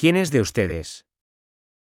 ¿Quiénes de ustedes?